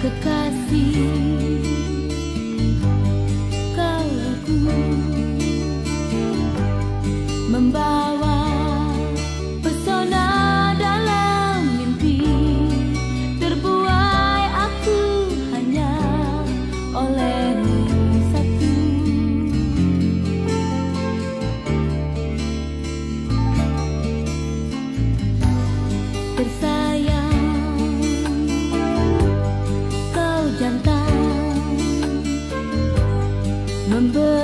kekasih. Kau ku membawa Remember